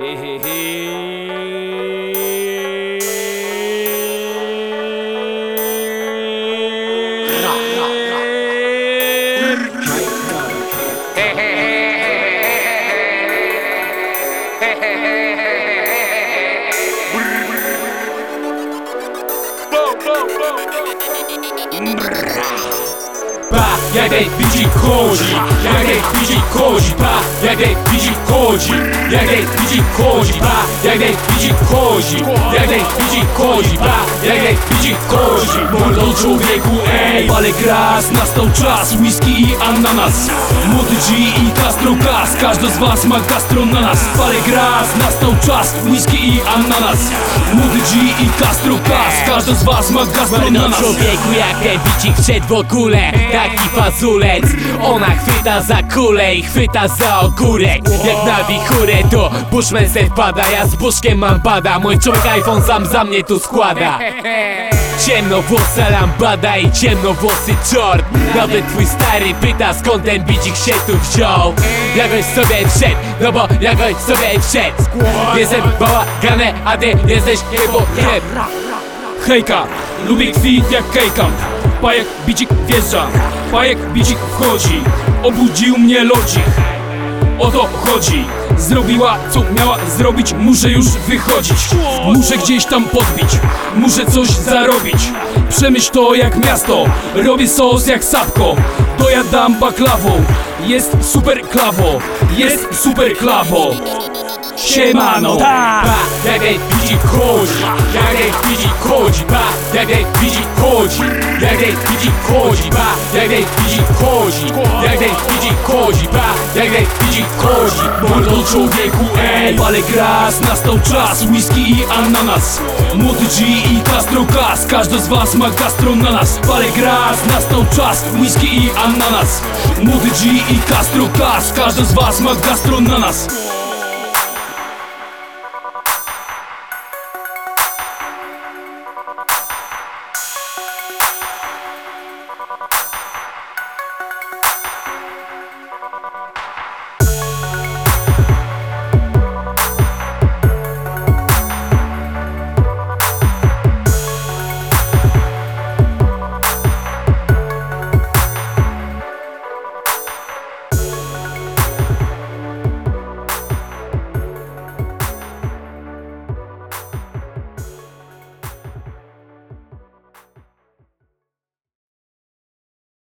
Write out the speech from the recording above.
He he Pa, jak ej widzi chodzi, jak ej widzi chodzi, pa, jak ej widzi chodzi, jak ej widzi chodzi, pa, widzi chodzi, jak ej widzi chodzi, pa, ej widzi chodzi. Mordo człowieku, ej, ale gras, nastał czas, whisky i ananas, młody G i Castro Gas, każdy z was ma gastro na nas. Ale gras, nastał czas, whisky i ananas, młody G i Castro Gas, każdy z was ma gastro na nas. człowieku jak ten bicik wszedł w ogóle Taki fazulec Ona chwyta za kulę i chwyta za ogórek. Jak na wichurę to Bushman se wpada Ja z Bushkiem mam bada Mój człowiek iPhone sam za mnie tu składa. Ciemnowłosa lambada i ciemnowłosy czort. Nawet twój stary pyta skąd ten bicik się tu wziął. Jakoś sobie wszedł, no bo jakoś sobie wszedł. Jestem bałagane, a ty jesteś niebokiem Hejka, lubię kwit jak kejka Pajek bicik wjeżdża, pajek bicik wchodzi. Obudził mnie lodzik O to chodzi. Zrobiła co miała zrobić, muszę już wychodzić. Muszę gdzieś tam podbić, muszę coś zarobić. Przemyśl to jak miasto, robię sos jak sapko. Dojadam baklawą, jest super klawo Jest super klawo Siemano. Pa, jak ej widzi chodzi, jak widzi chodzi, pa, jak widzi chodzi, jak widzi chodzi, pa, jak widzi chodzi, jak widzi chodzi, pa, jak widzi chodzi. Mordo człowieku, ej, ale gras, nastał czas. Whisky i ananas. Młody G i Castro Gas. Każdy z was ma gastro na nas. Palę gras, nastał czas. Whisky i ananas. Młody G i Castro Gas. Każdy z was ma gastro na nas